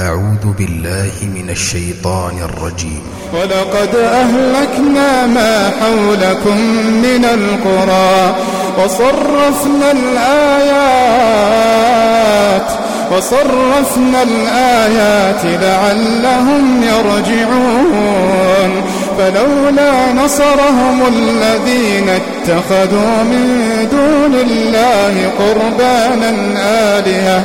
أعوذ بالله من الشيطان الرجيم. ولقد أهلكنا ما حولكم من القرى وصرفنا الآيات وصرفنا الآيات لعلهم يرجعون. فلولا نصرهم الذين اتخذوا من دون الله قربانا آلهة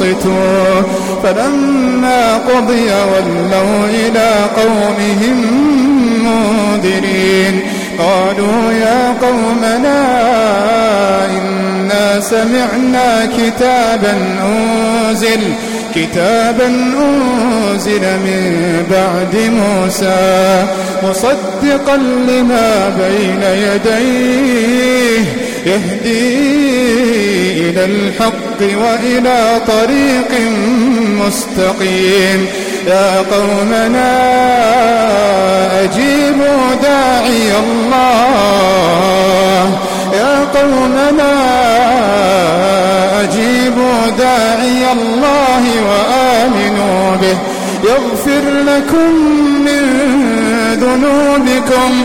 أنصتوا فلما قضي ولوا إلى قومهم منذرين قالوا يا قومنا إنا سمعنا كتابا أنزل كتابا أنزل من بعد موسى مصدقا لما بين يديه. يهدي إلى الحق وإلى طريق مستقيم. يا قومنا أجيبوا داعي الله. يا قومنا أجيبوا داعي الله وآمنوا به. يغفر لكم من ذنوبكم.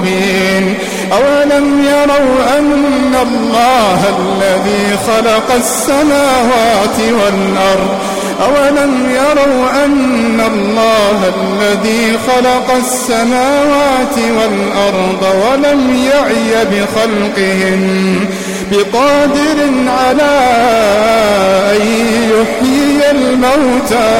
مبين أولم يروا أن الله الذي خلق السماوات والأرض؟ أولم يروا أن الله الذي خلق السماوات والأرض ولم يعي بخلقهن بقادر على أن يحيي الموتى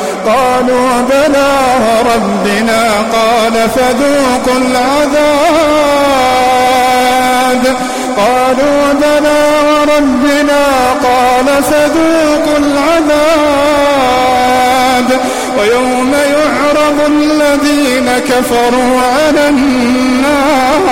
قالوا بلى ربنا قال فذوقوا العذاب. قالوا بلى ربنا قال فذوقوا العذاب. ويوم يعرض الذين كفروا على النار.